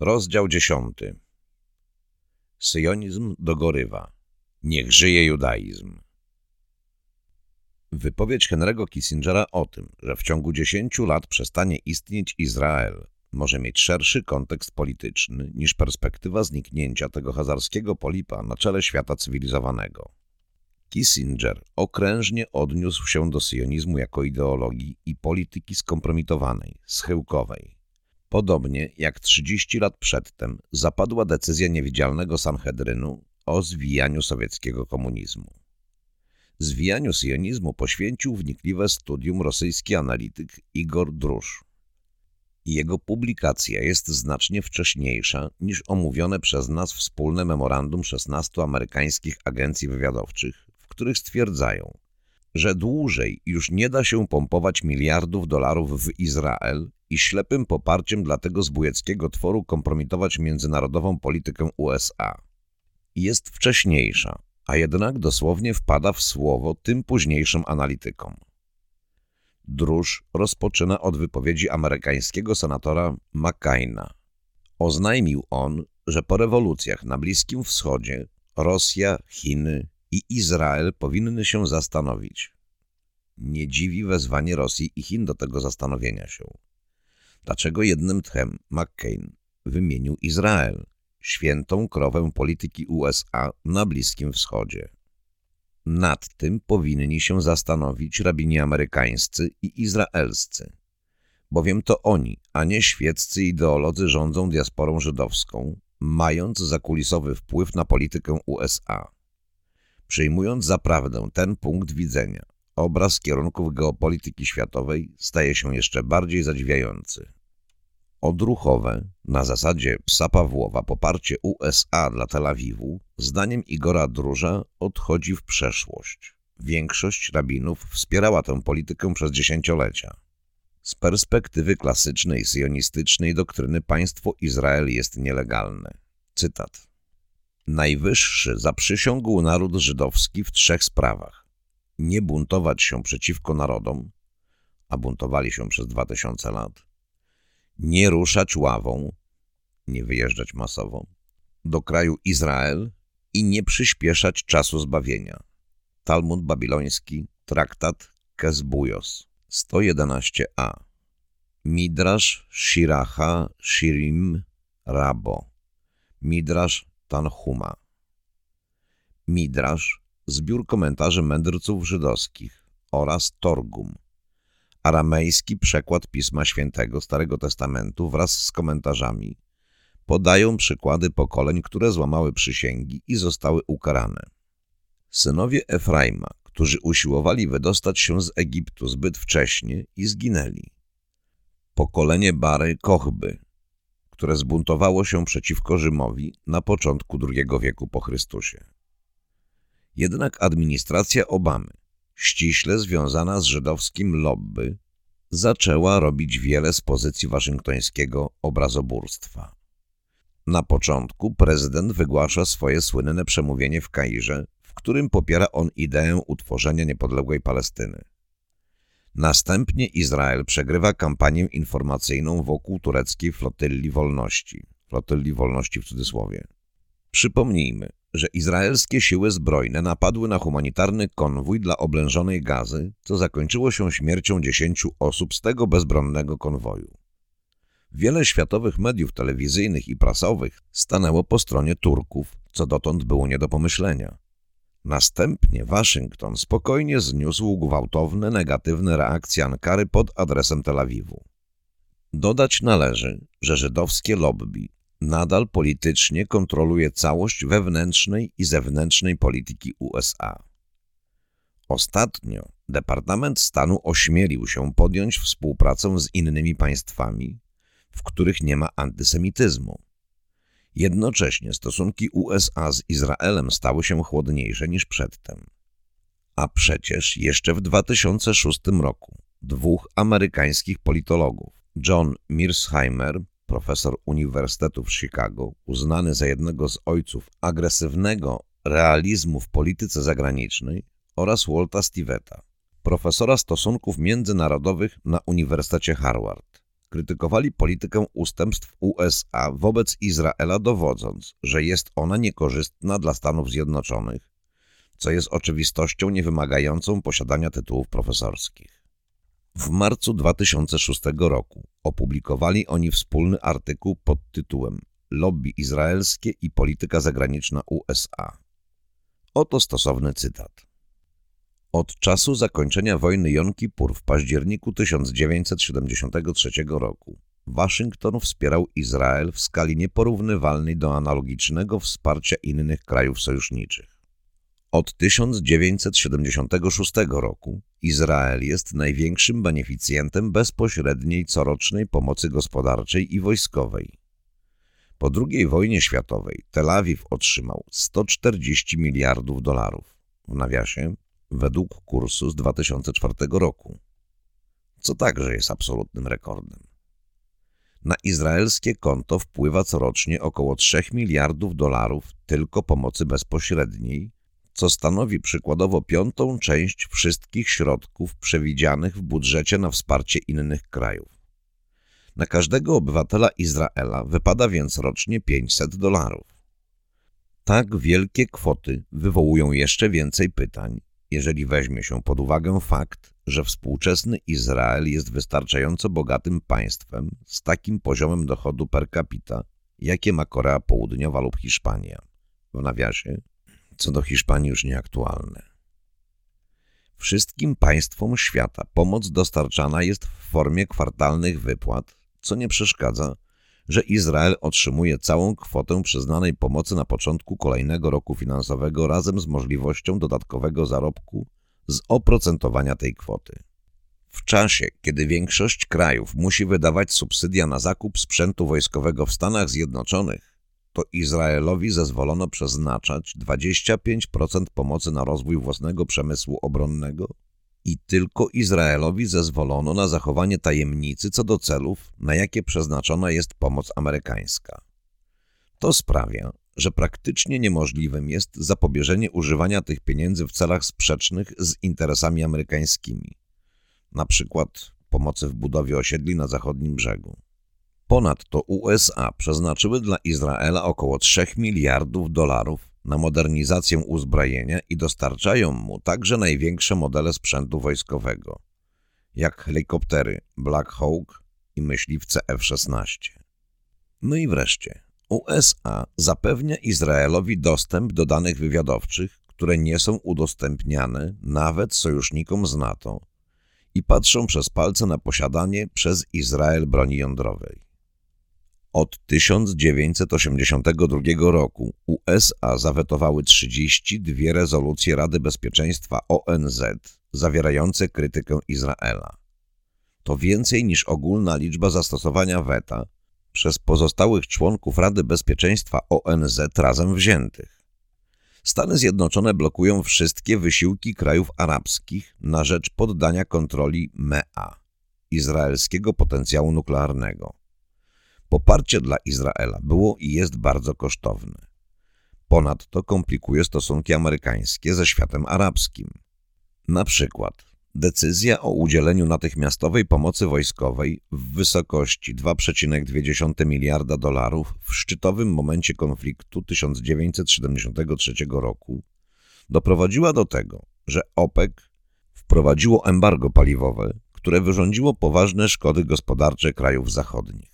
Rozdział dziesiąty. Syjonizm dogorywa. Niech żyje judaizm. Wypowiedź Henry'ego Kissingera o tym, że w ciągu dziesięciu lat przestanie istnieć Izrael, może mieć szerszy kontekst polityczny niż perspektywa zniknięcia tego hazarskiego polipa na czele świata cywilizowanego. Kissinger okrężnie odniósł się do syjonizmu jako ideologii i polityki skompromitowanej, schyłkowej. Podobnie jak 30 lat przedtem zapadła decyzja niewidzialnego Sanhedrynu o zwijaniu sowieckiego komunizmu. Zwijaniu syjonizmu poświęcił wnikliwe studium rosyjski analityk Igor Drusz. Jego publikacja jest znacznie wcześniejsza niż omówione przez nas wspólne memorandum 16 amerykańskich agencji wywiadowczych, w których stwierdzają, że dłużej już nie da się pompować miliardów dolarów w Izrael i ślepym poparciem dla tego zbójeckiego tworu kompromitować międzynarodową politykę USA. Jest wcześniejsza, a jednak dosłownie wpada w słowo tym późniejszym analitykom. Drusz rozpoczyna od wypowiedzi amerykańskiego senatora McCaina. Oznajmił on, że po rewolucjach na Bliskim Wschodzie Rosja, Chiny i Izrael powinny się zastanowić. Nie dziwi wezwanie Rosji i Chin do tego zastanowienia się. Dlaczego jednym tchem McCain wymienił Izrael, świętą krowę polityki USA na Bliskim Wschodzie? Nad tym powinni się zastanowić rabini amerykańscy i izraelscy, bowiem to oni, a nie świeccy ideolodzy rządzą diasporą żydowską, mając zakulisowy wpływ na politykę USA. Przyjmując za prawdę ten punkt widzenia, obraz kierunków geopolityki światowej staje się jeszcze bardziej zadziwiający. Odruchowe, na zasadzie psa Pawłowa poparcie USA dla Tel Awiwu, zdaniem Igora Druża, odchodzi w przeszłość. Większość rabinów wspierała tę politykę przez dziesięciolecia. Z perspektywy klasycznej sionistycznej doktryny państwo Izrael jest nielegalne. Cytat. Najwyższy zaprzysiągł naród żydowski w trzech sprawach. Nie buntować się przeciwko narodom, a buntowali się przez dwa tysiące lat. Nie ruszać ławą, nie wyjeżdżać masowo, do kraju Izrael i nie przyspieszać czasu zbawienia. Talmud babiloński, traktat Kesbujos, 111a. Midrash Shiracha Shirim Rabo. Midrash Tanhuma. Midrasz, zbiór komentarzy mędrców żydowskich oraz Torgum, aramejski przekład Pisma Świętego Starego Testamentu wraz z komentarzami, podają przykłady pokoleń, które złamały przysięgi i zostały ukarane. Synowie Efraima, którzy usiłowali wydostać się z Egiptu zbyt wcześnie i zginęli. Pokolenie Bary Kochby, które zbuntowało się przeciwko Rzymowi na początku II wieku po Chrystusie. Jednak administracja Obamy, ściśle związana z żydowskim lobby, zaczęła robić wiele z pozycji waszyngtońskiego obrazoburstwa. Na początku prezydent wygłasza swoje słynne przemówienie w Kairze, w którym popiera on ideę utworzenia niepodległej Palestyny. Następnie Izrael przegrywa kampanię informacyjną wokół tureckiej flotylli wolności. Flotylli wolności w cudzysłowie. Przypomnijmy, że izraelskie siły zbrojne napadły na humanitarny konwój dla oblężonej gazy, co zakończyło się śmiercią dziesięciu osób z tego bezbronnego konwoju. Wiele światowych mediów telewizyjnych i prasowych stanęło po stronie Turków, co dotąd było nie do pomyślenia. Następnie Waszyngton spokojnie zniósł gwałtowne, negatywne reakcje Ankary pod adresem Tel Awiwu. Dodać należy, że żydowskie lobby nadal politycznie kontroluje całość wewnętrznej i zewnętrznej polityki USA. Ostatnio Departament Stanu ośmielił się podjąć współpracę z innymi państwami, w których nie ma antysemityzmu. Jednocześnie stosunki USA z Izraelem stały się chłodniejsze niż przedtem. A przecież jeszcze w 2006 roku dwóch amerykańskich politologów, John Mearsheimer, profesor Uniwersytetu w Chicago, uznany za jednego z ojców agresywnego realizmu w polityce zagranicznej oraz Walta Stiveta, profesora stosunków międzynarodowych na Uniwersytecie Harvard, krytykowali politykę ustępstw USA wobec Izraela, dowodząc, że jest ona niekorzystna dla Stanów Zjednoczonych, co jest oczywistością niewymagającą posiadania tytułów profesorskich. W marcu 2006 roku opublikowali oni wspólny artykuł pod tytułem Lobby izraelskie i polityka zagraniczna USA. Oto stosowny cytat. Od czasu zakończenia wojny Jom Kippur w październiku 1973 roku Waszyngton wspierał Izrael w skali nieporównywalnej do analogicznego wsparcia innych krajów sojuszniczych. Od 1976 roku Izrael jest największym beneficjentem bezpośredniej corocznej pomocy gospodarczej i wojskowej. Po II wojnie światowej Tel Awiw otrzymał 140 miliardów dolarów, w nawiasie według kursu z 2004 roku, co także jest absolutnym rekordem. Na izraelskie konto wpływa corocznie około 3 miliardów dolarów tylko pomocy bezpośredniej, co stanowi przykładowo piątą część wszystkich środków przewidzianych w budżecie na wsparcie innych krajów. Na każdego obywatela Izraela wypada więc rocznie 500 dolarów. Tak wielkie kwoty wywołują jeszcze więcej pytań, jeżeli weźmie się pod uwagę fakt, że współczesny Izrael jest wystarczająco bogatym państwem z takim poziomem dochodu per capita, jakie ma Korea Południowa lub Hiszpania. W nawiasie, co do Hiszpanii już nieaktualne. Wszystkim państwom świata pomoc dostarczana jest w formie kwartalnych wypłat, co nie przeszkadza, że Izrael otrzymuje całą kwotę przyznanej pomocy na początku kolejnego roku finansowego razem z możliwością dodatkowego zarobku z oprocentowania tej kwoty. W czasie, kiedy większość krajów musi wydawać subsydia na zakup sprzętu wojskowego w Stanach Zjednoczonych, to Izraelowi zezwolono przeznaczać 25% pomocy na rozwój własnego przemysłu obronnego i tylko Izraelowi zezwolono na zachowanie tajemnicy co do celów, na jakie przeznaczona jest pomoc amerykańska. To sprawia, że praktycznie niemożliwym jest zapobieżenie używania tych pieniędzy w celach sprzecznych z interesami amerykańskimi, na przykład pomocy w budowie osiedli na zachodnim brzegu. Ponadto USA przeznaczyły dla Izraela około 3 miliardów dolarów na modernizację uzbrojenia i dostarczają mu także największe modele sprzętu wojskowego, jak helikoptery Black Hawk i myśliwce F-16. No i wreszcie, USA zapewnia Izraelowi dostęp do danych wywiadowczych, które nie są udostępniane nawet sojusznikom z NATO i patrzą przez palce na posiadanie przez Izrael broni jądrowej. Od 1982 roku USA zawetowały 32 rezolucje Rady Bezpieczeństwa ONZ zawierające krytykę Izraela. To więcej niż ogólna liczba zastosowania weta przez pozostałych członków Rady Bezpieczeństwa ONZ razem wziętych. Stany Zjednoczone blokują wszystkie wysiłki krajów arabskich na rzecz poddania kontroli MEA, izraelskiego potencjału nuklearnego. Poparcie dla Izraela było i jest bardzo kosztowne. Ponadto komplikuje stosunki amerykańskie ze światem arabskim. Na przykład decyzja o udzieleniu natychmiastowej pomocy wojskowej w wysokości 2,2 miliarda dolarów w szczytowym momencie konfliktu 1973 roku doprowadziła do tego, że OPEC wprowadziło embargo paliwowe, które wyrządziło poważne szkody gospodarcze krajów zachodnich.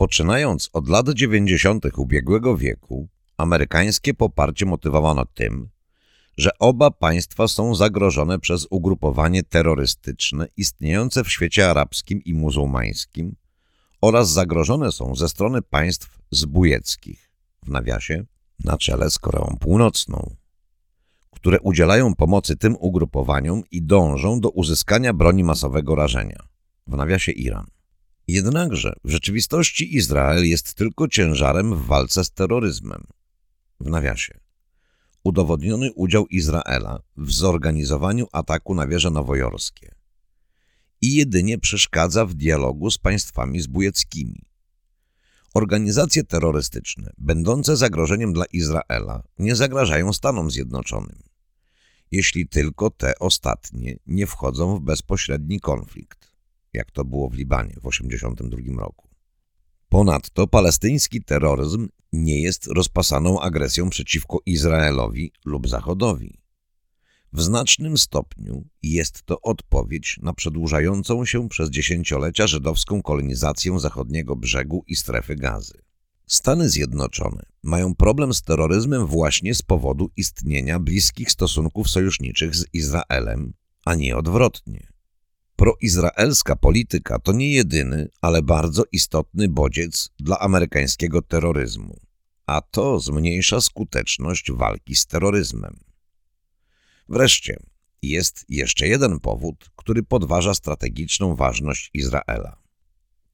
Poczynając od lat 90. ubiegłego wieku, amerykańskie poparcie motywowano tym, że oba państwa są zagrożone przez ugrupowanie terrorystyczne istniejące w świecie arabskim i muzułmańskim oraz zagrożone są ze strony państw zbójeckich, w nawiasie, na czele z Koreą Północną, które udzielają pomocy tym ugrupowaniom i dążą do uzyskania broni masowego rażenia, w nawiasie Iran. Jednakże w rzeczywistości Izrael jest tylko ciężarem w walce z terroryzmem. W nawiasie. Udowodniony udział Izraela w zorganizowaniu ataku na wieże nowojorskie i jedynie przeszkadza w dialogu z państwami zbójeckimi. Organizacje terrorystyczne, będące zagrożeniem dla Izraela, nie zagrażają Stanom Zjednoczonym, jeśli tylko te ostatnie nie wchodzą w bezpośredni konflikt. Jak to było w Libanie w 1982 roku. Ponadto palestyński terroryzm nie jest rozpasaną agresją przeciwko Izraelowi lub Zachodowi. W znacznym stopniu jest to odpowiedź na przedłużającą się przez dziesięciolecia żydowską kolonizację zachodniego brzegu i strefy gazy. Stany Zjednoczone mają problem z terroryzmem właśnie z powodu istnienia bliskich stosunków sojuszniczych z Izraelem, a nie odwrotnie. Proizraelska polityka to nie jedyny, ale bardzo istotny bodziec dla amerykańskiego terroryzmu, a to zmniejsza skuteczność walki z terroryzmem. Wreszcie jest jeszcze jeden powód, który podważa strategiczną ważność Izraela.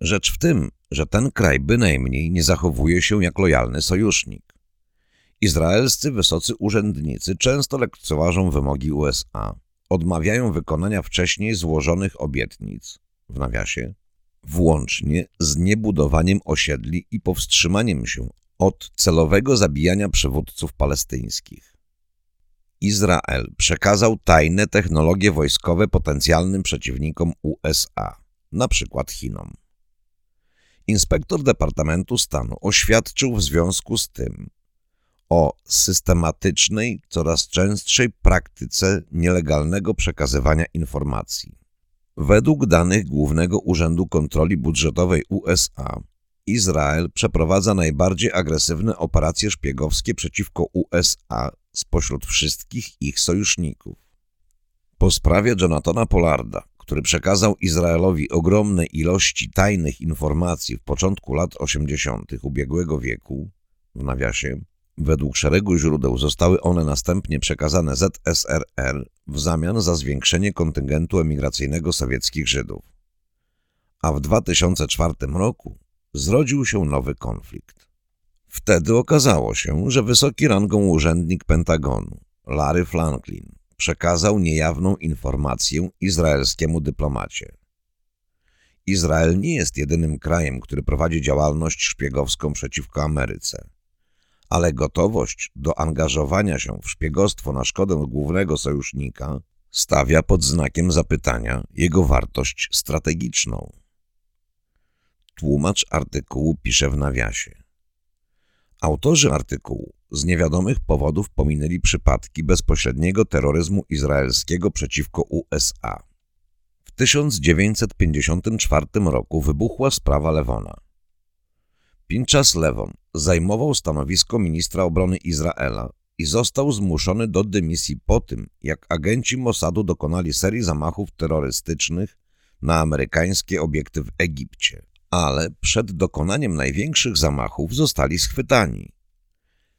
Rzecz w tym, że ten kraj bynajmniej nie zachowuje się jak lojalny sojusznik. Izraelscy wysocy urzędnicy często lekceważą wymogi USA, odmawiają wykonania wcześniej złożonych obietnic, w nawiasie, włącznie z niebudowaniem osiedli i powstrzymaniem się od celowego zabijania przywódców palestyńskich. Izrael przekazał tajne technologie wojskowe potencjalnym przeciwnikom USA, przykład Chinom. Inspektor Departamentu Stanu oświadczył w związku z tym o systematycznej, coraz częstszej praktyce nielegalnego przekazywania informacji. Według danych Głównego Urzędu Kontroli Budżetowej USA, Izrael przeprowadza najbardziej agresywne operacje szpiegowskie przeciwko USA spośród wszystkich ich sojuszników. Po sprawie Jonathana Polarda, który przekazał Izraelowi ogromne ilości tajnych informacji w początku lat 80. ubiegłego wieku, w nawiasie, według szeregu źródeł zostały one następnie przekazane ZSRR w zamian za zwiększenie kontyngentu emigracyjnego sowieckich Żydów. A w 2004 roku zrodził się nowy konflikt. Wtedy okazało się, że wysoki rangą urzędnik Pentagonu, Larry Franklin, przekazał niejawną informację izraelskiemu dyplomacie. Izrael nie jest jedynym krajem, który prowadzi działalność szpiegowską przeciwko Ameryce, ale gotowość do angażowania się w szpiegostwo na szkodę głównego sojusznika stawia pod znakiem zapytania jego wartość strategiczną. Tłumacz artykułu pisze w nawiasie. Autorzy artykułu z niewiadomych powodów pominęli przypadki bezpośredniego terroryzmu izraelskiego przeciwko USA. W 1954 roku wybuchła sprawa Lewona. Pinchas Lewon zajmował stanowisko ministra obrony Izraela i został zmuszony do dymisji po tym, jak agenci Mossadu dokonali serii zamachów terrorystycznych na amerykańskie obiekty w Egipcie ale przed dokonaniem największych zamachów zostali schwytani.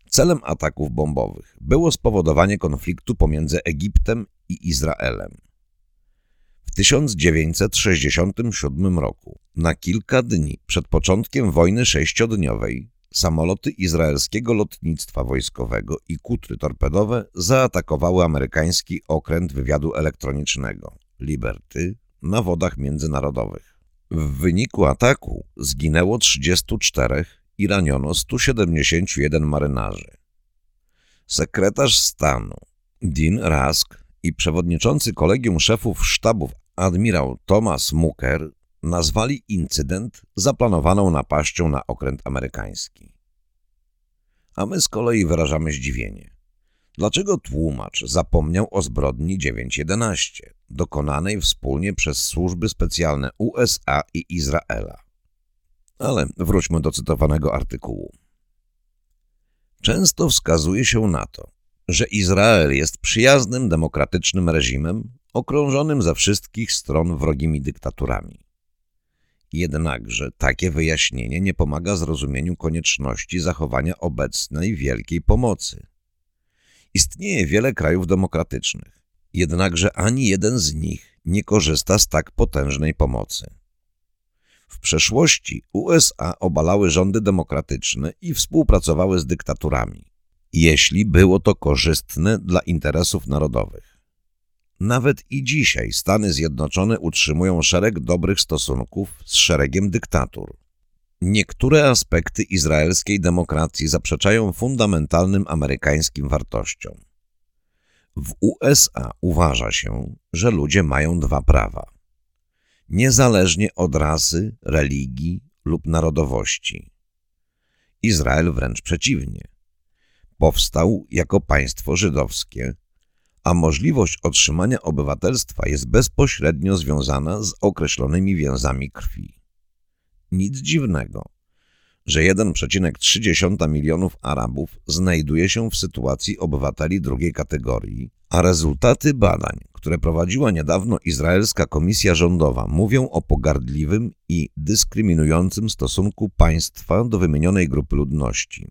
Celem ataków bombowych było spowodowanie konfliktu pomiędzy Egiptem i Izraelem. W 1967 roku, na kilka dni przed początkiem wojny sześciodniowej, samoloty izraelskiego lotnictwa wojskowego i kutry torpedowe zaatakowały amerykański okręt wywiadu elektronicznego Liberty na wodach międzynarodowych. W wyniku ataku zginęło 34 i raniono 171 marynarzy. Sekretarz stanu Dean Rusk i przewodniczący kolegium szefów sztabów admirał Thomas Mooker nazwali incydent zaplanowaną napaścią na okręt amerykański. A my z kolei wyrażamy zdziwienie. Dlaczego tłumacz zapomniał o zbrodni 9.11, dokonanej wspólnie przez służby specjalne USA i Izraela? Ale wróćmy do cytowanego artykułu. Często wskazuje się na to, że Izrael jest przyjaznym, demokratycznym reżimem okrążonym ze wszystkich stron wrogimi dyktaturami. Jednakże takie wyjaśnienie nie pomaga zrozumieniu konieczności zachowania obecnej wielkiej pomocy – Istnieje wiele krajów demokratycznych, jednakże ani jeden z nich nie korzysta z tak potężnej pomocy. W przeszłości USA obalały rządy demokratyczne i współpracowały z dyktaturami, jeśli było to korzystne dla interesów narodowych. Nawet i dzisiaj Stany Zjednoczone utrzymują szereg dobrych stosunków z szeregiem dyktatur. Niektóre aspekty izraelskiej demokracji zaprzeczają fundamentalnym amerykańskim wartościom. W USA uważa się, że ludzie mają dwa prawa. niezależnie od rasy, religii lub narodowości. Izrael wręcz przeciwnie. Powstał jako państwo żydowskie, a możliwość otrzymania obywatelstwa jest bezpośrednio związana z określonymi więzami krwi. Nic dziwnego, że 1,3 milionów Arabów znajduje się w sytuacji obywateli drugiej kategorii, a rezultaty badań, które prowadziła niedawno izraelska komisja rządowa, mówią o pogardliwym i dyskryminującym stosunku państwa do wymienionej grupy ludności.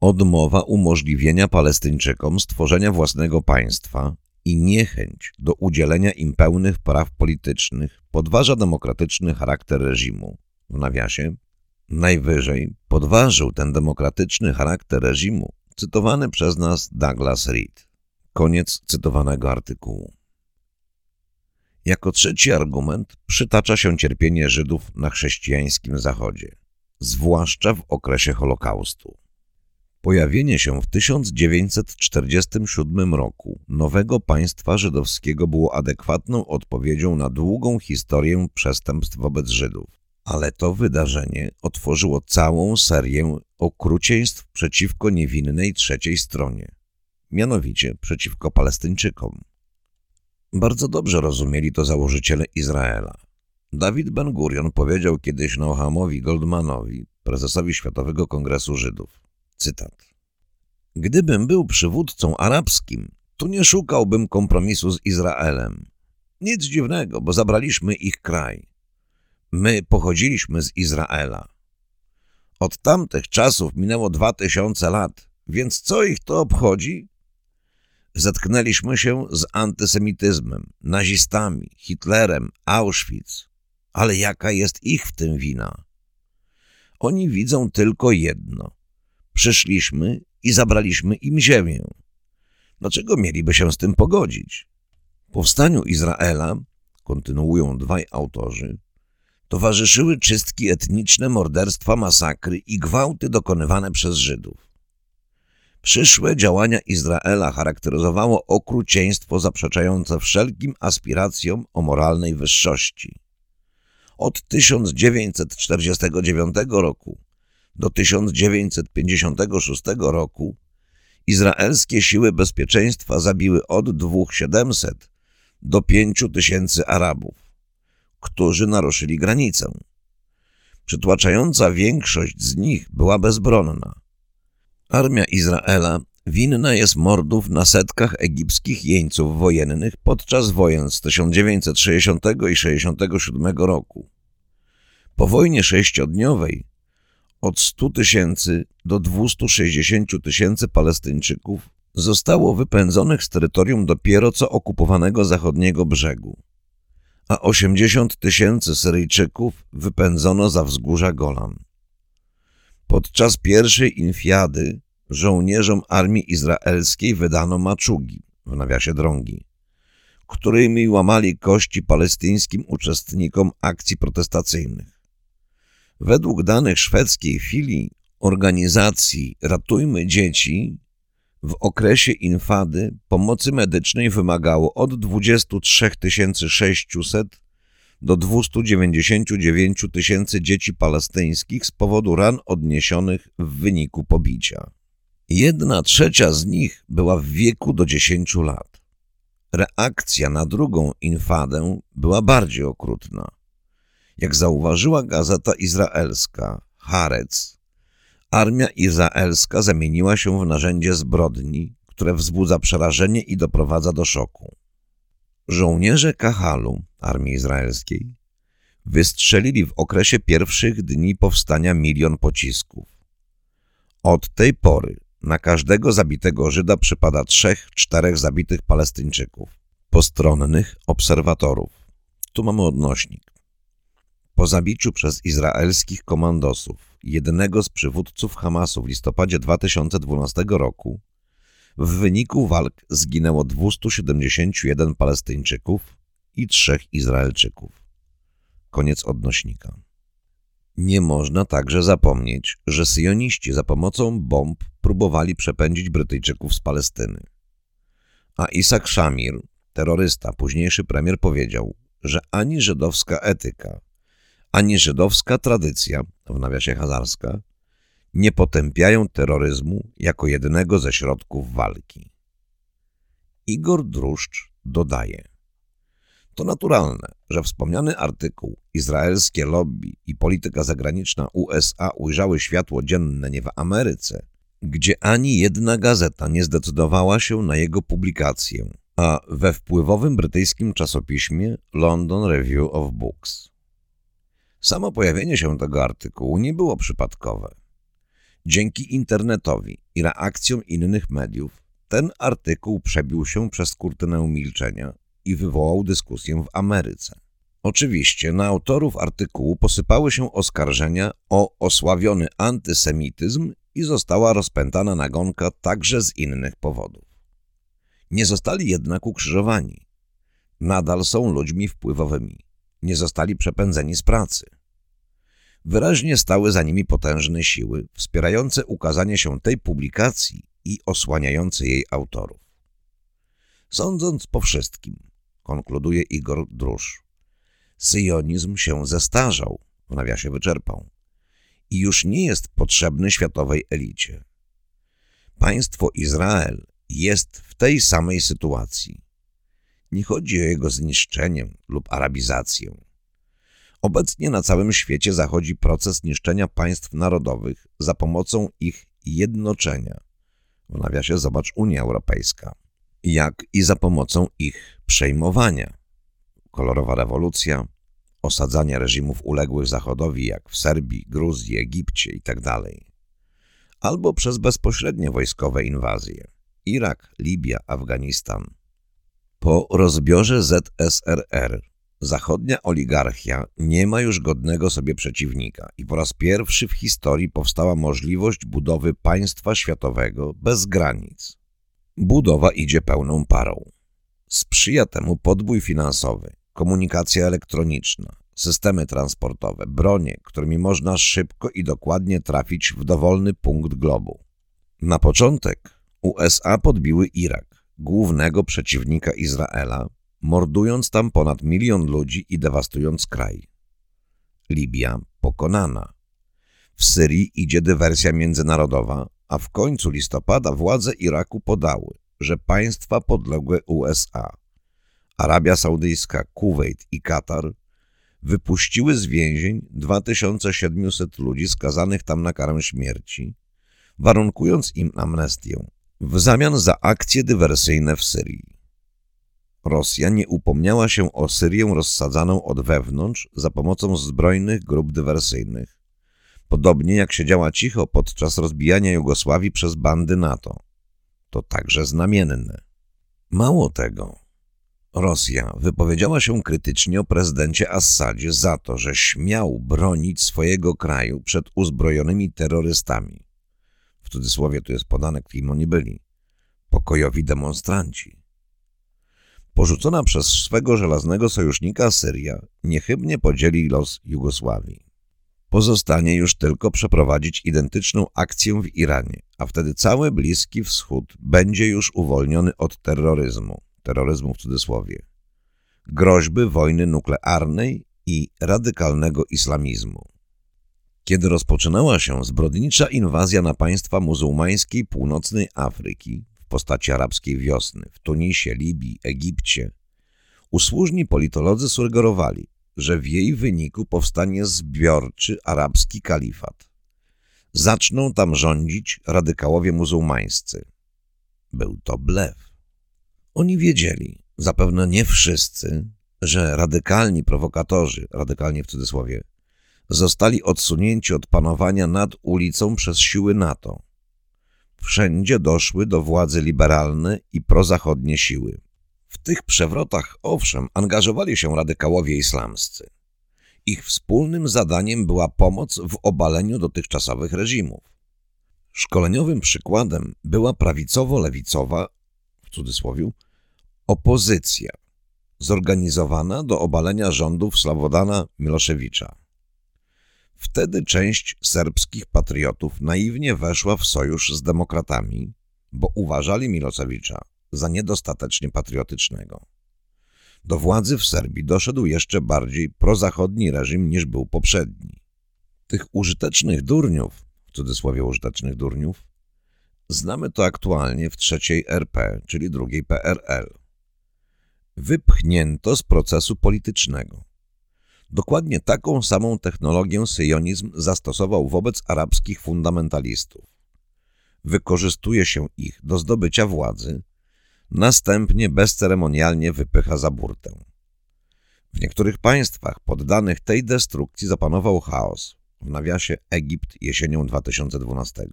Odmowa umożliwienia Palestyńczykom stworzenia własnego państwa i niechęć do udzielenia im pełnych praw politycznych podważa demokratyczny charakter reżimu. W nawiasie najwyżej podważył ten demokratyczny charakter reżimu cytowany przez nas Douglas Reed. Koniec cytowanego artykułu. Jako trzeci argument przytacza się cierpienie Żydów na chrześcijańskim Zachodzie, zwłaszcza w okresie Holokaustu. Pojawienie się w 1947 roku nowego państwa żydowskiego było adekwatną odpowiedzią na długą historię przestępstw wobec Żydów. Ale to wydarzenie otworzyło całą serię okrucieństw przeciwko niewinnej trzeciej stronie, mianowicie przeciwko Palestyńczykom. Bardzo dobrze rozumieli to założyciele Izraela. Dawid Ben-Gurion powiedział kiedyś Nohamowi Goldmanowi, prezesowi Światowego Kongresu Żydów, cytat. Gdybym był przywódcą arabskim, to nie szukałbym kompromisu z Izraelem. Nic dziwnego, bo zabraliśmy ich kraj. My pochodziliśmy z Izraela. Od tamtych czasów minęło dwa tysiące lat, więc co ich to obchodzi? Zetknęliśmy się z antysemityzmem, nazistami, Hitlerem, Auschwitz. Ale jaka jest ich w tym wina? Oni widzą tylko jedno. Przyszliśmy i zabraliśmy im ziemię. Dlaczego mieliby się z tym pogodzić? Powstaniu Izraela, kontynuują dwaj autorzy, towarzyszyły czystki etniczne, morderstwa, masakry i gwałty dokonywane przez Żydów. Przyszłe działania Izraela charakteryzowało okrucieństwo zaprzeczające wszelkim aspiracjom o moralnej wyższości. Od 1949 roku do 1956 roku izraelskie siły bezpieczeństwa zabiły od 2700 do 5000 Arabów którzy naruszyli granicę. Przytłaczająca większość z nich była bezbronna. Armia Izraela winna jest mordów na setkach egipskich jeńców wojennych podczas wojen z 1960 i 67 roku. Po wojnie sześciodniowej od 100 tysięcy do 260 tysięcy Palestyńczyków zostało wypędzonych z terytorium dopiero co okupowanego zachodniego brzegu a 80 tysięcy Syryjczyków wypędzono za wzgórza Golan. Podczas pierwszej infiady żołnierzom armii izraelskiej wydano maczugi, w nawiasie drągi, którymi łamali kości palestyńskim uczestnikom akcji protestacyjnych. Według danych szwedzkiej filii organizacji Ratujmy Dzieci w okresie infady pomocy medycznej wymagało od 23 600 do 299 tysięcy dzieci palestyńskich z powodu ran odniesionych w wyniku pobicia. Jedna trzecia z nich była w wieku do 10 lat. Reakcja na drugą infadę była bardziej okrutna. Jak zauważyła gazeta izraelska Haaretz, Armia izraelska zamieniła się w narzędzie zbrodni, które wzbudza przerażenie i doprowadza do szoku. Żołnierze Kahalu, armii izraelskiej, wystrzelili w okresie pierwszych dni powstania milion pocisków. Od tej pory na każdego zabitego Żyda przypada trzech, czterech zabitych Palestyńczyków, postronnych obserwatorów. Tu mamy odnośnik. Po zabiciu przez izraelskich komandosów jednego z przywódców Hamasu w listopadzie 2012 roku w wyniku walk zginęło 271 Palestyńczyków i trzech Izraelczyków. Koniec odnośnika. Nie można także zapomnieć, że syjoniści za pomocą bomb próbowali przepędzić Brytyjczyków z Palestyny. A Isaac Shamir, terrorysta, późniejszy premier powiedział, że ani żydowska etyka, ani żydowska tradycja, w nawiasie hazarska, nie potępiają terroryzmu jako jednego ze środków walki. Igor Druszcz dodaje. To naturalne, że wspomniany artykuł Izraelskie lobby i polityka zagraniczna USA ujrzały światło dzienne nie w Ameryce, gdzie ani jedna gazeta nie zdecydowała się na jego publikację, a we wpływowym brytyjskim czasopiśmie London Review of Books. Samo pojawienie się tego artykułu nie było przypadkowe. Dzięki internetowi i reakcjom innych mediów ten artykuł przebił się przez kurtynę milczenia i wywołał dyskusję w Ameryce. Oczywiście na autorów artykułu posypały się oskarżenia o osławiony antysemityzm i została rozpętana nagonka także z innych powodów. Nie zostali jednak ukrzyżowani. Nadal są ludźmi wpływowymi. Nie zostali przepędzeni z pracy. Wyraźnie stały za nimi potężne siły, wspierające ukazanie się tej publikacji i osłaniające jej autorów. Sądząc po wszystkim, konkluduje Igor Drusz, syjonizm się zestarzał, w nawiasie wyczerpał i już nie jest potrzebny światowej elicie. Państwo Izrael jest w tej samej sytuacji. Nie chodzi o jego zniszczenie lub arabizację. Obecnie na całym świecie zachodzi proces niszczenia państw narodowych za pomocą ich jednoczenia. W nawiasie zobacz Unia Europejska. Jak i za pomocą ich przejmowania. Kolorowa rewolucja, osadzania reżimów uległych Zachodowi jak w Serbii, Gruzji, Egipcie itd. Albo przez bezpośrednie wojskowe inwazje. Irak, Libia, Afganistan. Po rozbiorze ZSRR zachodnia oligarchia nie ma już godnego sobie przeciwnika i po raz pierwszy w historii powstała możliwość budowy państwa światowego bez granic. Budowa idzie pełną parą. Sprzyja temu podbój finansowy, komunikacja elektroniczna, systemy transportowe, bronie, którymi można szybko i dokładnie trafić w dowolny punkt globu. Na początek USA podbiły Irak, głównego przeciwnika Izraela, mordując tam ponad milion ludzi i dewastując kraj. Libia pokonana. W Syrii idzie dywersja międzynarodowa, a w końcu listopada władze Iraku podały, że państwa podległe USA, Arabia Saudyjska, Kuwait i Katar wypuściły z więzień 2700 ludzi skazanych tam na karę śmierci, warunkując im amnestię w zamian za akcje dywersyjne w Syrii. Rosja nie upomniała się o Syrię rozsadzaną od wewnątrz za pomocą zbrojnych grup dywersyjnych, podobnie jak siedziała cicho podczas rozbijania Jugosławii przez bandy NATO. To także znamienne. Mało tego, Rosja wypowiedziała się krytycznie o prezydencie Assadzie za to, że śmiał bronić swojego kraju przed uzbrojonymi terrorystami. W cudzysłowie tu jest podane, kim oni byli. Pokojowi demonstranci. Porzucona przez swego żelaznego sojusznika Syria niechybnie podzieli los Jugosławii. Pozostanie już tylko przeprowadzić identyczną akcję w Iranie, a wtedy cały Bliski Wschód będzie już uwolniony od terroryzmu terroryzmu w cudzysłowie, groźby wojny nuklearnej i radykalnego islamizmu. Kiedy rozpoczynała się zbrodnicza inwazja na państwa muzułmańskiej północnej Afryki w postaci arabskiej wiosny w Tunisie, Libii, Egipcie, usłużni politolodzy sugerowali, że w jej wyniku powstanie zbiorczy arabski kalifat. Zaczną tam rządzić radykałowie muzułmańscy. Był to blef. Oni wiedzieli, zapewne nie wszyscy, że radykalni prowokatorzy, radykalnie w cudzysłowie, zostali odsunięci od panowania nad ulicą przez siły NATO. Wszędzie doszły do władzy liberalne i prozachodnie siły. W tych przewrotach, owszem, angażowali się radykałowie islamscy. Ich wspólnym zadaniem była pomoc w obaleniu dotychczasowych reżimów. Szkoleniowym przykładem była prawicowo-lewicowa, w cudzysłowie, opozycja zorganizowana do obalenia rządów Slawodana Miloszewicza. Wtedy część serbskich patriotów naiwnie weszła w sojusz z demokratami, bo uważali Miloszewicza za niedostatecznie patriotycznego. Do władzy w Serbii doszedł jeszcze bardziej prozachodni reżim niż był poprzedni. Tych użytecznych durniów, w cudzysłowie użytecznych durniów, znamy to aktualnie w trzeciej RP, czyli drugiej PRL. Wypchnięto z procesu politycznego. Dokładnie taką samą technologię syjonizm zastosował wobec arabskich fundamentalistów. Wykorzystuje się ich do zdobycia władzy, następnie bezceremonialnie wypycha za burtę. W niektórych państwach poddanych tej destrukcji zapanował chaos, w nawiasie Egipt jesienią 2012.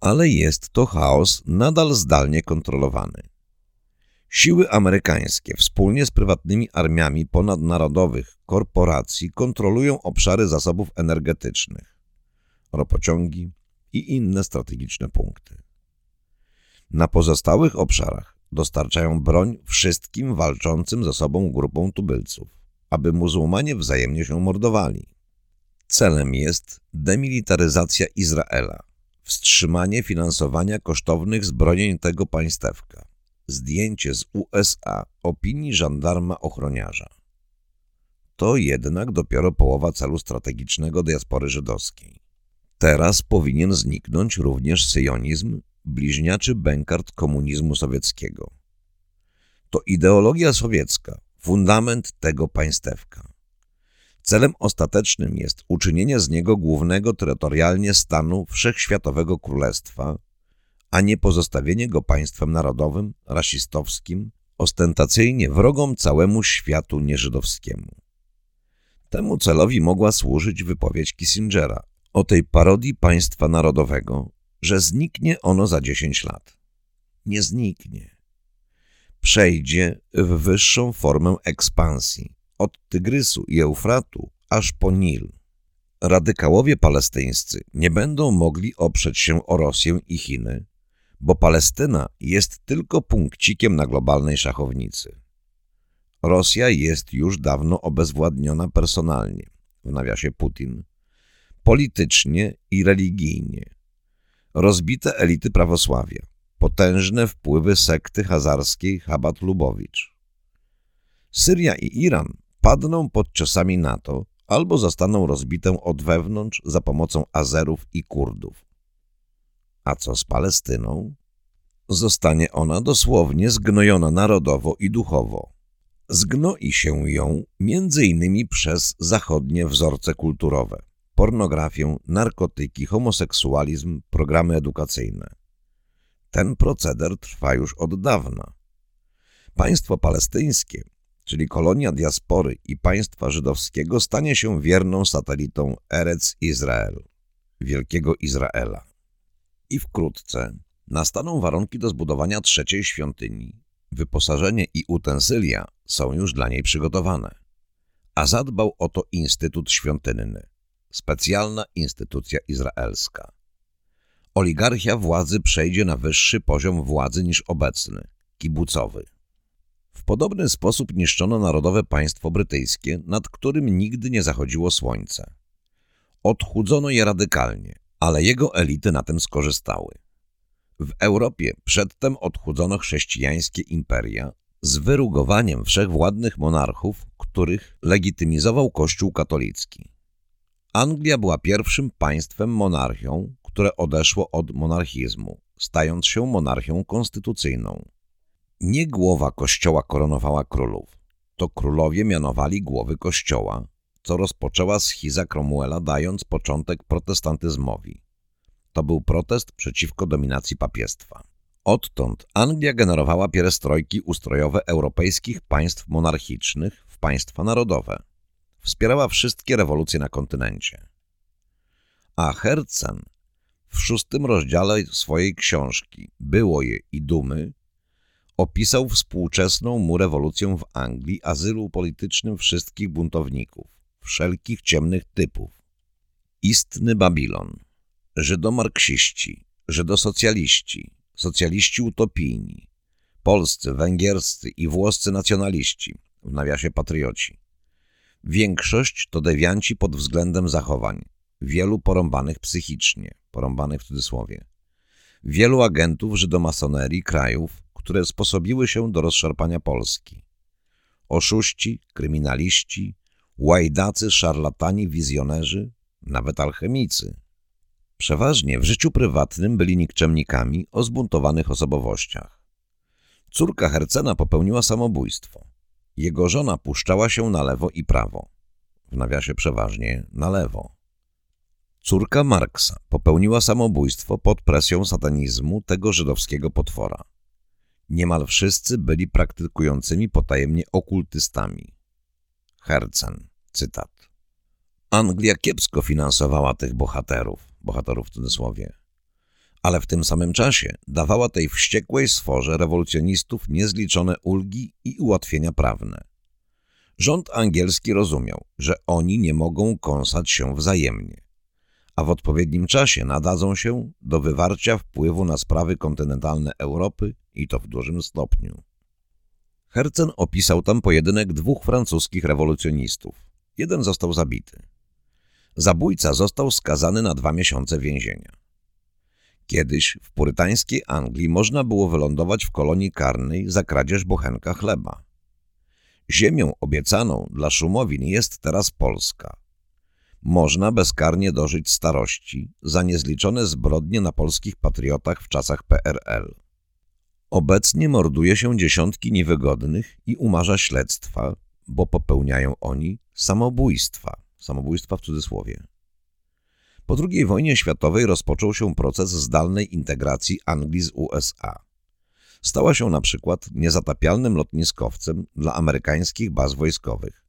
Ale jest to chaos nadal zdalnie kontrolowany. Siły amerykańskie wspólnie z prywatnymi armiami ponadnarodowych korporacji kontrolują obszary zasobów energetycznych, ropociągi i inne strategiczne punkty. Na pozostałych obszarach dostarczają broń wszystkim walczącym ze sobą grupom tubylców, aby muzułmanie wzajemnie się mordowali. Celem jest demilitaryzacja Izraela, wstrzymanie finansowania kosztownych zbrojeń tego państewka, zdjęcie z USA opinii żandarma ochroniarza. To jednak dopiero połowa celu strategicznego diaspory żydowskiej. Teraz powinien zniknąć również syjonizm, bliźniaczy bękart komunizmu sowieckiego. To ideologia sowiecka, fundament tego państewka. Celem ostatecznym jest uczynienie z niego głównego terytorialnie stanu wszechświatowego królestwa, a nie pozostawienie go państwem narodowym, rasistowskim, ostentacyjnie wrogom całemu światu nieżydowskiemu. Temu celowi mogła służyć wypowiedź Kissingera o tej parodii państwa narodowego, że zniknie ono za 10 lat. Nie zniknie. Przejdzie w wyższą formę ekspansji, od Tygrysu i Eufratu aż po Nil. Radykałowie palestyńscy nie będą mogli oprzeć się o Rosję i Chiny, bo Palestyna jest tylko punkcikiem na globalnej szachownicy. Rosja jest już dawno obezwładniona personalnie, w nawiasie Putin, politycznie i religijnie. Rozbite elity prawosławia, potężne wpływy sekty hazarskiej Chabad Lubowicz. Syria i Iran padną pod ciosami NATO albo zostaną rozbite od wewnątrz za pomocą Azerów i Kurdów. A co z Palestyną? Zostanie ona dosłownie zgnojona narodowo i duchowo. Zgnoi się ją między innymi przez zachodnie wzorce kulturowe, pornografię, narkotyki, homoseksualizm, programy edukacyjne. Ten proceder trwa już od dawna. Państwo palestyńskie czyli kolonia diaspory i państwa żydowskiego, stanie się wierną satelitą Erec Izrael, Wielkiego Izraela. I wkrótce nastaną warunki do zbudowania trzeciej świątyni. Wyposażenie i utensylia są już dla niej przygotowane. A zadbał o to Instytut Świątynny, specjalna instytucja izraelska. Oligarchia władzy przejdzie na wyższy poziom władzy niż obecny, kibucowy. W podobny sposób niszczono narodowe państwo brytyjskie, nad którym nigdy nie zachodziło słońce. Odchudzono je radykalnie, ale jego elity na tym skorzystały. W Europie przedtem odchudzono chrześcijańskie imperia z wyrugowaniem wszechwładnych monarchów, których legitymizował Kościół katolicki. Anglia była pierwszym państwem monarchią, które odeszło od monarchizmu, stając się monarchią konstytucyjną. Nie głowa kościoła koronowała królów, to królowie mianowali głowy kościoła, co rozpoczęła schiza Cromwella dając początek protestantyzmowi. To był protest przeciwko dominacji papiestwa. Odtąd Anglia generowała pierestrojki ustrojowe europejskich państw monarchicznych w państwa narodowe. Wspierała wszystkie rewolucje na kontynencie. A Hercen w szóstym rozdziale swojej książki Było je i dumy opisał współczesną mu rewolucję w Anglii azylu politycznym wszystkich buntowników, wszelkich ciemnych typów. Istny Babilon, żydomarksiści, żydosocjaliści, socjaliści utopijni, polscy, węgierscy i włoscy nacjonaliści, w nawiasie patrioci. Większość to dewianci pod względem zachowań, wielu porąbanych psychicznie, porąbanych w cudzysłowie, wielu agentów żydomasonerii krajów, które sposobiły się do rozszarpania Polski. Oszuści, kryminaliści, łajdacy, szarlatani, wizjonerzy, nawet alchemicy. Przeważnie w życiu prywatnym byli nikczemnikami o zbuntowanych osobowościach. Córka Hercena popełniła samobójstwo. Jego żona puszczała się na lewo i prawo. W nawiasie przeważnie na lewo. Córka Marksa popełniła samobójstwo pod presją satanizmu tego żydowskiego potwora. Niemal wszyscy byli praktykującymi potajemnie okultystami. Hercen, cytat. Anglia kiepsko finansowała tych bohaterów, bohaterów w cudzysłowie, ale w tym samym czasie dawała tej wściekłej sforze rewolucjonistów niezliczone ulgi i ułatwienia prawne. Rząd angielski rozumiał, że oni nie mogą kąsać się wzajemnie, a w odpowiednim czasie nadadzą się do wywarcia wpływu na sprawy kontynentalne Europy i to w dużym stopniu. Hercen opisał tam pojedynek dwóch francuskich rewolucjonistów. Jeden został zabity. Zabójca został skazany na dwa miesiące więzienia. Kiedyś w purytańskiej Anglii można było wylądować w kolonii karnej za kradzież bochenka chleba. Ziemią obiecaną dla Szumowin jest teraz Polska. Można bezkarnie dożyć starości za niezliczone zbrodnie na polskich patriotach w czasach PRL. Obecnie morduje się dziesiątki niewygodnych i umarza śledztwa, bo popełniają oni samobójstwa. Samobójstwa w cudzysłowie. Po II wojnie światowej rozpoczął się proces zdalnej integracji Anglii z USA. Stała się na przykład niezatapialnym lotniskowcem dla amerykańskich baz wojskowych.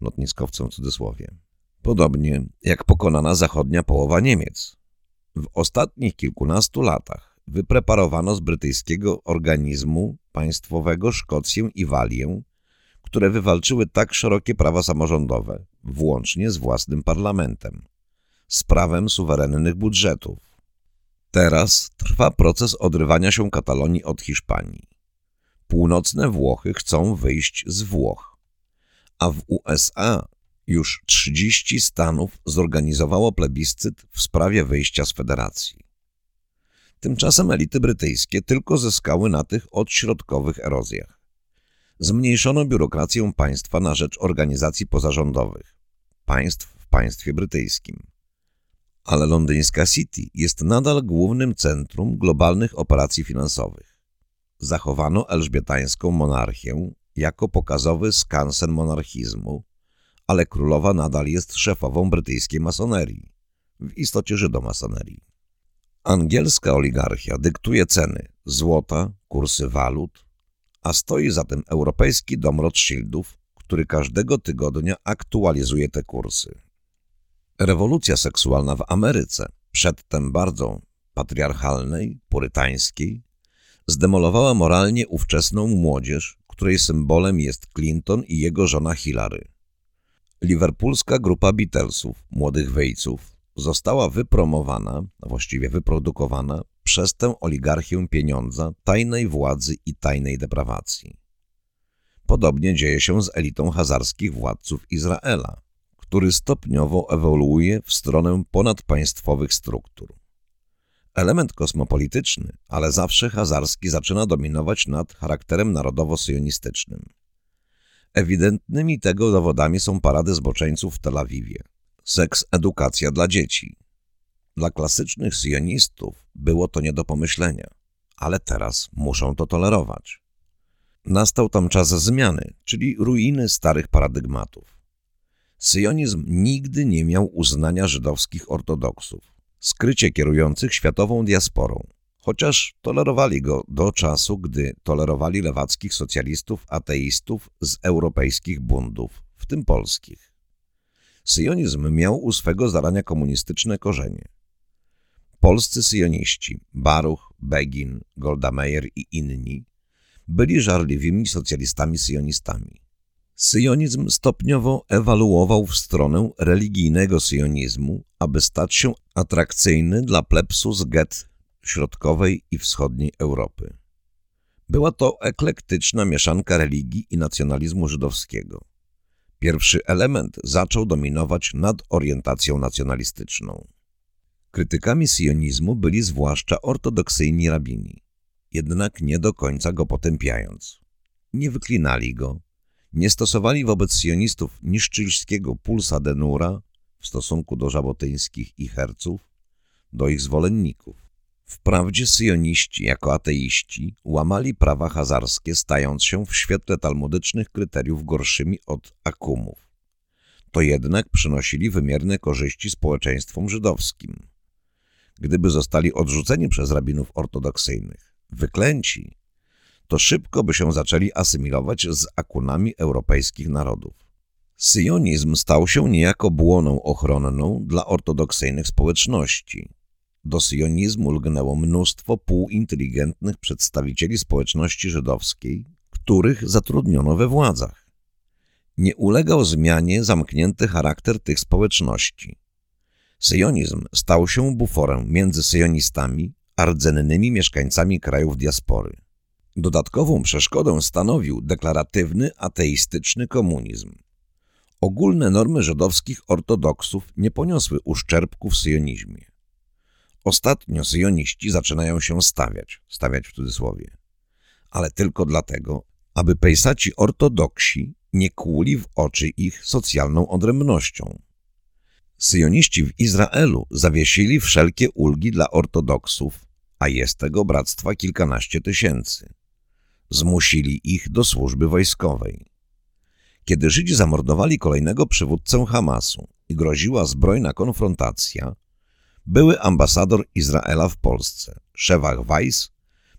Lotniskowcem w cudzysłowie. Podobnie jak pokonana zachodnia połowa Niemiec. W ostatnich kilkunastu latach wypreparowano z brytyjskiego organizmu państwowego Szkocję i Walię, które wywalczyły tak szerokie prawa samorządowe, włącznie z własnym parlamentem, z prawem suwerennych budżetów. Teraz trwa proces odrywania się Katalonii od Hiszpanii. Północne Włochy chcą wyjść z Włoch, a w USA już 30 stanów zorganizowało plebiscyt w sprawie wyjścia z federacji. Tymczasem elity brytyjskie tylko zyskały na tych odśrodkowych erozjach. Zmniejszono biurokrację państwa na rzecz organizacji pozarządowych, państw w państwie brytyjskim. Ale londyńska City jest nadal głównym centrum globalnych operacji finansowych. Zachowano elżbietańską monarchię jako pokazowy skansen monarchizmu, ale królowa nadal jest szefową brytyjskiej masonerii, w istocie żydomasonerii. Angielska oligarchia dyktuje ceny złota, kursy walut, a stoi za tym Europejski Dom Rothschildów, który każdego tygodnia aktualizuje te kursy. Rewolucja seksualna w Ameryce, przedtem bardzo patriarchalnej, purytańskiej, zdemolowała moralnie ówczesną młodzież, której symbolem jest Clinton i jego żona Hillary. Liverpoolska grupa Beatlesów, młodych wejców, została wypromowana, właściwie wyprodukowana przez tę oligarchię pieniądza, tajnej władzy i tajnej deprawacji. Podobnie dzieje się z elitą hazarskich władców Izraela, który stopniowo ewoluuje w stronę ponadpaństwowych struktur. Element kosmopolityczny, ale zawsze hazarski zaczyna dominować nad charakterem narodowo-syjonistycznym. Ewidentnymi tego dowodami są parady zboczeńców w Tel Awiwie, seks edukacja dla dzieci. Dla klasycznych syjonistów było to nie do pomyślenia, ale teraz muszą to tolerować. Nastał tam czas zmiany, czyli ruiny starych paradygmatów. Syjonizm nigdy nie miał uznania żydowskich ortodoksów, skrycie kierujących światową diasporą, chociaż tolerowali go do czasu, gdy tolerowali lewackich socjalistów ateistów z europejskich bundów, w tym polskich. Syjonizm miał u swego zarania komunistyczne korzenie. Polscy syjoniści, Baruch, Begin, Golda Meir i inni, byli żarliwymi socjalistami syjonistami. Syjonizm stopniowo ewaluował w stronę religijnego syjonizmu, aby stać się atrakcyjny dla plebsu z get środkowej i wschodniej Europy. Była to eklektyczna mieszanka religii i nacjonalizmu żydowskiego. Pierwszy element zaczął dominować nad orientacją nacjonalistyczną. Krytykami sionizmu byli zwłaszcza ortodoksyjni rabini, jednak nie do końca go potępiając. Nie wyklinali go, nie stosowali wobec sionistów niszczyńskiego pulsa denura w stosunku do żabotyńskich i herców, do ich zwolenników. Wprawdzie syjoniści jako ateiści łamali prawa hazarskie, stając się w świetle talmudycznych kryteriów gorszymi od akumów. To jednak przynosili wymierne korzyści społeczeństwom żydowskim. Gdyby zostali odrzuceni przez rabinów ortodoksyjnych, wyklęci, to szybko by się zaczęli asymilować z akunami europejskich narodów. Syjonizm stał się niejako błoną ochronną dla ortodoksyjnych społeczności – do syjonizmu lgnęło mnóstwo półinteligentnych przedstawicieli społeczności żydowskiej, których zatrudniono we władzach. Nie ulegał zmianie zamknięty charakter tych społeczności. Syjonizm stał się buforem między syjonistami a rdzennymi mieszkańcami krajów diaspory. Dodatkową przeszkodę stanowił deklaratywny ateistyczny komunizm. Ogólne normy żydowskich ortodoksów nie poniosły uszczerbku w syjonizmie. Ostatnio syjoniści zaczynają się stawiać, stawiać w cudzysłowie, ale tylko dlatego, aby pejsaci ortodoksi nie kłuli w oczy ich socjalną odrębnością. Syjoniści w Izraelu zawiesili wszelkie ulgi dla ortodoksów, a jest tego bractwa kilkanaście tysięcy. Zmusili ich do służby wojskowej. Kiedy Żydzi zamordowali kolejnego przywódcę Hamasu i groziła zbrojna konfrontacja, były ambasador Izraela w Polsce, Szewach Weiss,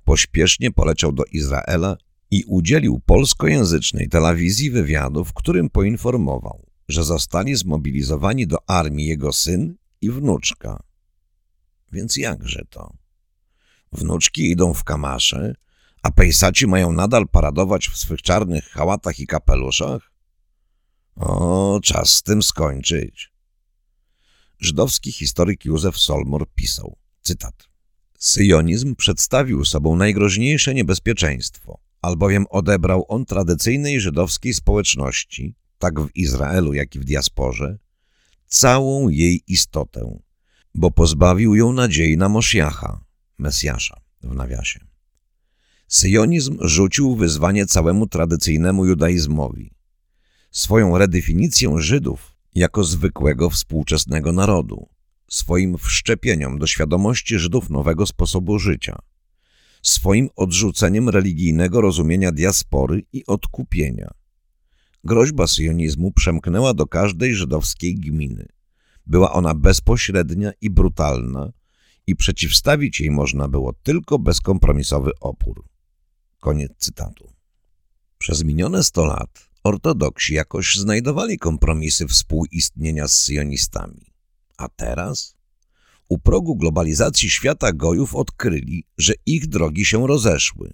pośpiesznie poleciał do Izraela i udzielił polskojęzycznej telewizji wywiadu, w którym poinformował, że zostali zmobilizowani do armii jego syn i wnuczka. Więc jakże to? Wnuczki idą w kamasze, a pejsaci mają nadal paradować w swych czarnych hałatach i kapeluszach? O, czas z tym skończyć żydowski historyk Józef Solmor pisał, cytat, Syjonizm przedstawił sobą najgroźniejsze niebezpieczeństwo, albowiem odebrał on tradycyjnej żydowskiej społeczności, tak w Izraelu, jak i w diasporze, całą jej istotę, bo pozbawił ją nadziei na Mosjacha, Mesjasza w nawiasie. Syjonizm rzucił wyzwanie całemu tradycyjnemu judaizmowi. Swoją redefinicję Żydów jako zwykłego współczesnego narodu, swoim wszczepieniem do świadomości Żydów nowego sposobu życia, swoim odrzuceniem religijnego rozumienia diaspory i odkupienia. Groźba syjonizmu przemknęła do każdej żydowskiej gminy. Była ona bezpośrednia i brutalna i przeciwstawić jej można było tylko bezkompromisowy opór. Koniec cytatu. Przez minione sto lat Ortodoksi jakoś znajdowali kompromisy współistnienia z syjonistami. A teraz? U progu globalizacji świata gojów odkryli, że ich drogi się rozeszły.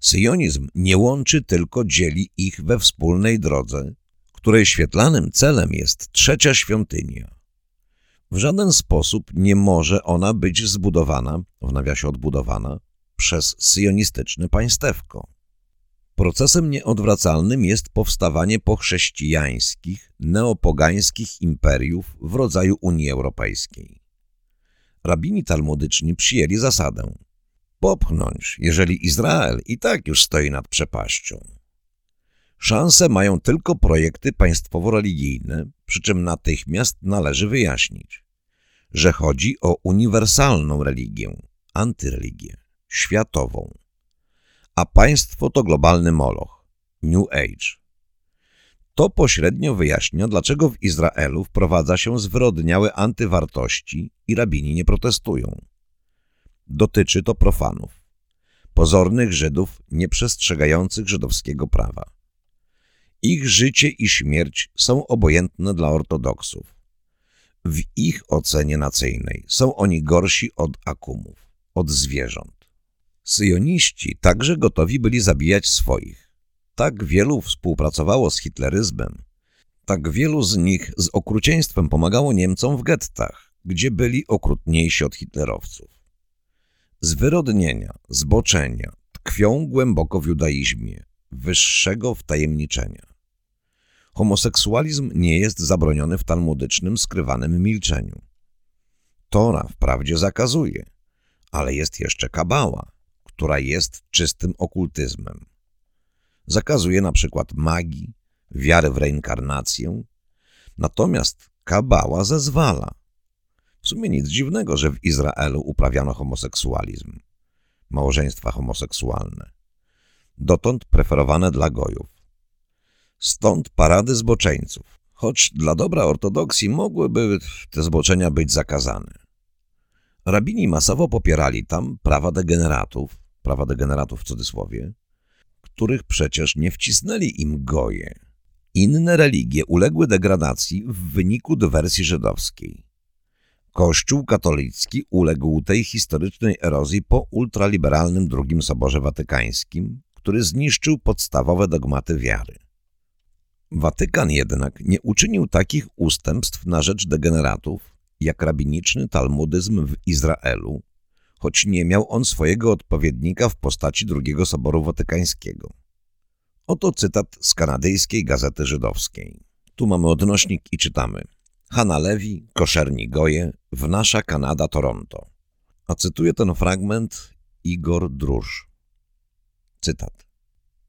Syjonizm nie łączy, tylko dzieli ich we wspólnej drodze, której świetlanym celem jest trzecia świątynia. W żaden sposób nie może ona być zbudowana, w nawiasie odbudowana, przez syjonistyczne państewko. Procesem nieodwracalnym jest powstawanie pochrześcijańskich, neopogańskich imperiów w rodzaju Unii Europejskiej. Rabini talmudyczni przyjęli zasadę popchnąć, jeżeli Izrael i tak już stoi nad przepaścią. Szanse mają tylko projekty państwowo-religijne, przy czym natychmiast należy wyjaśnić, że chodzi o uniwersalną religię, antyreligię, światową a państwo to globalny moloch, New Age. To pośrednio wyjaśnia, dlaczego w Izraelu wprowadza się zwyrodniałe antywartości i rabini nie protestują. Dotyczy to profanów, pozornych Żydów nieprzestrzegających żydowskiego prawa. Ich życie i śmierć są obojętne dla ortodoksów. W ich ocenie nacyjnej są oni gorsi od akumów, od zwierząt. Syjoniści także gotowi byli zabijać swoich. Tak wielu współpracowało z hitleryzmem. Tak wielu z nich z okrucieństwem pomagało Niemcom w gettach, gdzie byli okrutniejsi od hitlerowców. Zwyrodnienia, zboczenia tkwią głęboko w judaizmie, wyższego wtajemniczenia. Homoseksualizm nie jest zabroniony w talmudycznym, skrywanym milczeniu. Tora wprawdzie zakazuje, ale jest jeszcze kabała, która jest czystym okultyzmem. Zakazuje na przykład magii, wiary w reinkarnację. Natomiast Kabała zezwala. W sumie nic dziwnego, że w Izraelu uprawiano homoseksualizm, małżeństwa homoseksualne, dotąd preferowane dla gojów. Stąd parady zboczeńców, choć dla dobra ortodoksji mogłyby te zboczenia być zakazane. Rabini masowo popierali tam prawa degeneratów, prawa degeneratów w cudzysłowie, których przecież nie wcisnęli im goje. Inne religie uległy degradacji w wyniku dywersji żydowskiej. Kościół katolicki uległ tej historycznej erozji po ultraliberalnym II Soborze Watykańskim, który zniszczył podstawowe dogmaty wiary. Watykan jednak nie uczynił takich ustępstw na rzecz degeneratów, jak rabiniczny talmudyzm w Izraelu, choć nie miał on swojego odpowiednika w postaci II Soboru Watykańskiego. Oto cytat z kanadyjskiej gazety żydowskiej. Tu mamy odnośnik i czytamy. Hanna Lewi, Koszerni Goje, w nasza Kanada, Toronto. A cytuję ten fragment Igor Drusz. Cytat.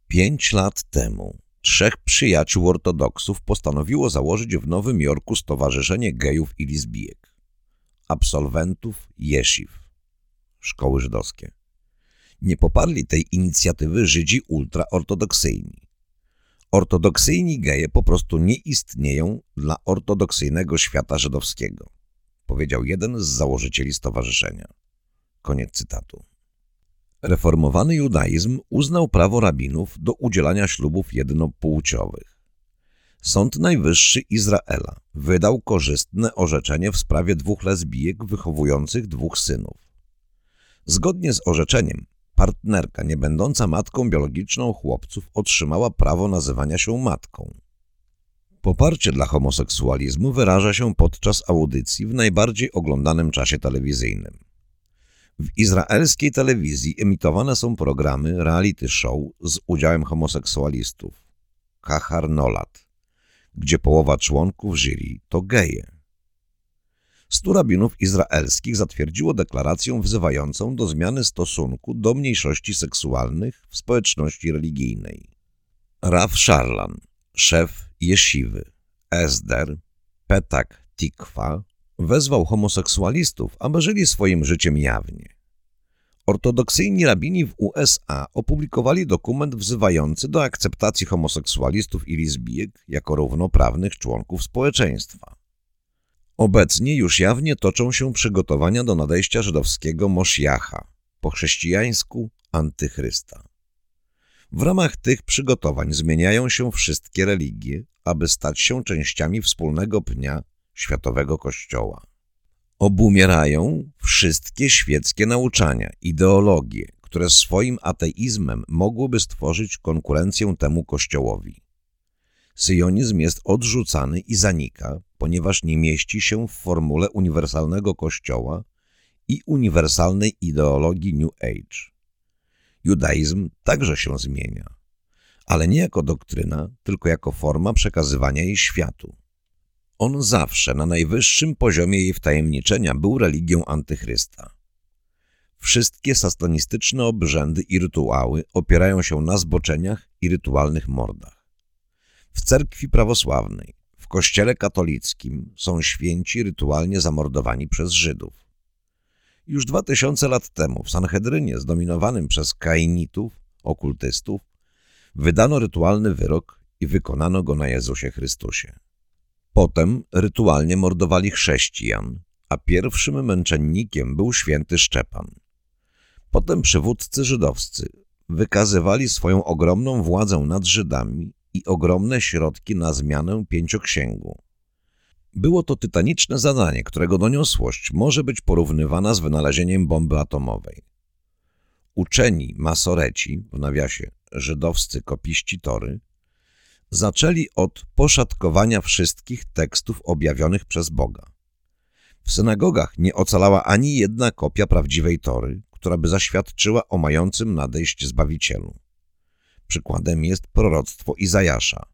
Pięć lat temu trzech przyjaciół ortodoksów postanowiło założyć w Nowym Jorku Stowarzyszenie Gejów i Lesbijek, absolwentów jesziw, szkoły żydowskie. Nie poparli tej inicjatywy Żydzi ultraortodoksyjni. Ortodoksyjni geje po prostu nie istnieją dla ortodoksyjnego świata żydowskiego, powiedział jeden z założycieli stowarzyszenia. Koniec cytatu. Reformowany judaizm uznał prawo rabinów do udzielania ślubów jednopłciowych. Sąd Najwyższy Izraela wydał korzystne orzeczenie w sprawie dwóch lesbijek wychowujących dwóch synów. Zgodnie z orzeczeniem, partnerka nie będąca matką biologiczną chłopców otrzymała prawo nazywania się matką. Poparcie dla homoseksualizmu wyraża się podczas audycji w najbardziej oglądanym czasie telewizyjnym. W izraelskiej telewizji emitowane są programy reality show z udziałem homoseksualistów. Kahar Nolat, gdzie połowa członków jury to geje. Stu rabinów izraelskich zatwierdziło deklarację wzywającą do zmiany stosunku do mniejszości seksualnych w społeczności religijnej. Rav Sharlan, szef jesziwy, Esder, Petak Tikwa, wezwał homoseksualistów, aby żyli swoim życiem jawnie. Ortodoksyjni rabini w USA opublikowali dokument wzywający do akceptacji homoseksualistów i lesbijek jako równoprawnych członków społeczeństwa. Obecnie już jawnie toczą się przygotowania do nadejścia żydowskiego Mosjacha, po chrześcijańsku antychrysta. W ramach tych przygotowań zmieniają się wszystkie religie, aby stać się częściami wspólnego pnia Światowego Kościoła. Obumierają wszystkie świeckie nauczania, ideologie, które swoim ateizmem mogłyby stworzyć konkurencję temu Kościołowi. Syjonizm jest odrzucany i zanika, ponieważ nie mieści się w formule uniwersalnego Kościoła i uniwersalnej ideologii New Age. Judaizm także się zmienia, ale nie jako doktryna, tylko jako forma przekazywania jej światu. On zawsze na najwyższym poziomie jej wtajemniczenia był religią antychrysta. Wszystkie satanistyczne obrzędy i rytuały opierają się na zboczeniach i rytualnych mordach. W cerkwi prawosławnej, kościele katolickim są święci rytualnie zamordowani przez Żydów. Już dwa tysiące lat temu w Sanhedrynie zdominowanym przez kainitów, okultystów, wydano rytualny wyrok i wykonano go na Jezusie Chrystusie. Potem rytualnie mordowali chrześcijan, a pierwszym męczennikiem był święty Szczepan. Potem przywódcy żydowscy wykazywali swoją ogromną władzę nad Żydami i ogromne środki na zmianę pięcioksięgu. Było to tytaniczne zadanie, którego doniosłość może być porównywana z wynalezieniem bomby atomowej. Uczeni masoreci, w nawiasie żydowscy kopiści Tory, zaczęli od poszatkowania wszystkich tekstów objawionych przez Boga. W synagogach nie ocalała ani jedna kopia prawdziwej Tory, która by zaświadczyła o mającym nadejść Zbawicielu. Przykładem jest proroctwo Izajasza.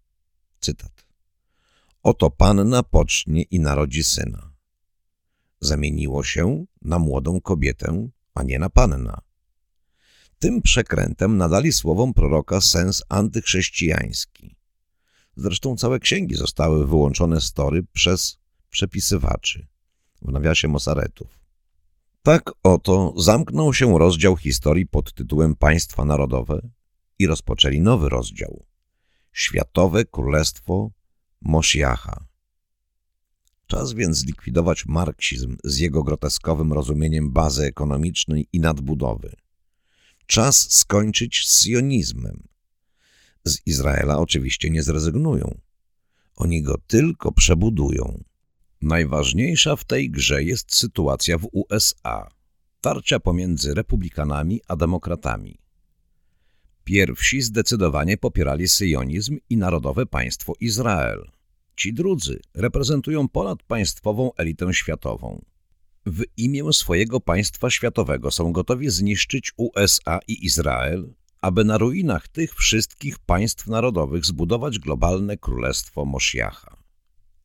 Cytat. Oto Panna pocznie i narodzi syna. Zamieniło się na młodą kobietę, a nie na panna. Tym przekrętem nadali słowom proroka sens antychrześcijański. Zresztą całe księgi zostały wyłączone z tory przez przepisywaczy, w nawiasie Mosaretów. Tak oto zamknął się rozdział historii pod tytułem Państwa Narodowe i rozpoczęli nowy rozdział. Światowe Królestwo Mosjacha. Czas więc zlikwidować marksizm z jego groteskowym rozumieniem bazy ekonomicznej i nadbudowy. Czas skończyć z sionizmem. Z Izraela oczywiście nie zrezygnują. Oni go tylko przebudują. Najważniejsza w tej grze jest sytuacja w USA. Tarcia pomiędzy republikanami a demokratami. Pierwsi zdecydowanie popierali syjonizm i narodowe państwo Izrael. Ci drudzy reprezentują ponadpaństwową elitę światową. W imię swojego państwa światowego są gotowi zniszczyć USA i Izrael, aby na ruinach tych wszystkich państw narodowych zbudować globalne królestwo Mosjacha.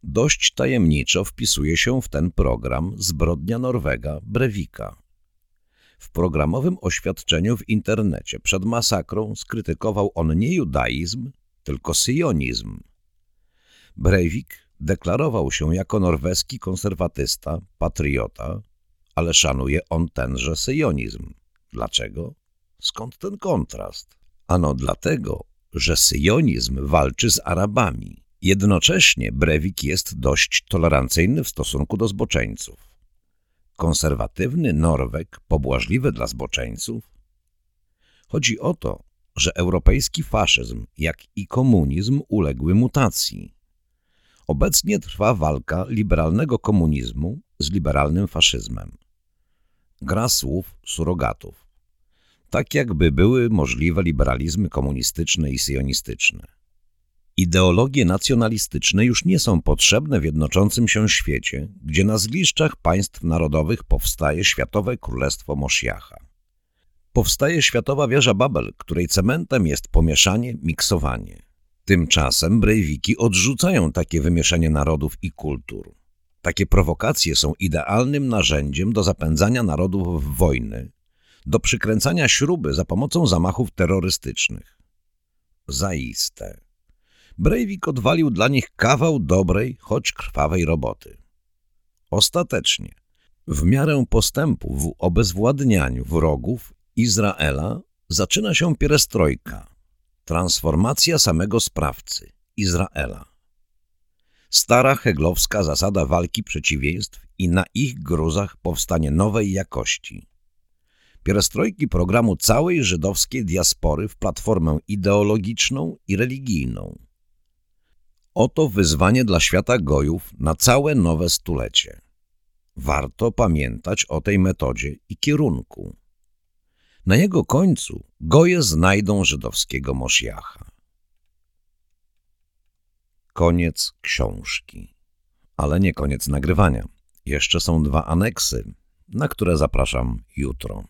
Dość tajemniczo wpisuje się w ten program zbrodnia Norwega Brewika. W programowym oświadczeniu w internecie przed masakrą skrytykował on nie judaizm, tylko syjonizm. Breivik deklarował się jako norweski konserwatysta, patriota, ale szanuje on tenże syjonizm. Dlaczego? Skąd ten kontrast? Ano dlatego, że syjonizm walczy z Arabami. Jednocześnie Brewik jest dość tolerancyjny w stosunku do zboczeńców. Konserwatywny Norweg pobłażliwy dla zboczeńców? Chodzi o to, że europejski faszyzm, jak i komunizm uległy mutacji. Obecnie trwa walka liberalnego komunizmu z liberalnym faszyzmem. Gra słów surogatów. Tak jakby były możliwe liberalizmy komunistyczne i sionistyczne. Ideologie nacjonalistyczne już nie są potrzebne w jednoczącym się świecie, gdzie na zgliszczach państw narodowych powstaje światowe królestwo Mosjacha. Powstaje światowa wieża Babel, której cementem jest pomieszanie, miksowanie. Tymczasem Brejwiki odrzucają takie wymieszanie narodów i kultur. Takie prowokacje są idealnym narzędziem do zapędzania narodów w wojny, do przykręcania śruby za pomocą zamachów terrorystycznych. Zaiste. Breivik odwalił dla nich kawał dobrej, choć krwawej roboty. Ostatecznie, w miarę postępu w obezwładnianiu wrogów Izraela zaczyna się pierestrojka, transformacja samego sprawcy, Izraela. Stara heglowska zasada walki przeciwieństw i na ich gruzach powstanie nowej jakości. Pierestrojki programu całej żydowskiej diaspory w platformę ideologiczną i religijną. Oto wyzwanie dla świata gojów na całe nowe stulecie. Warto pamiętać o tej metodzie i kierunku. Na jego końcu goje znajdą żydowskiego Mosjacha. Koniec książki. Ale nie koniec nagrywania. Jeszcze są dwa aneksy, na które zapraszam jutro.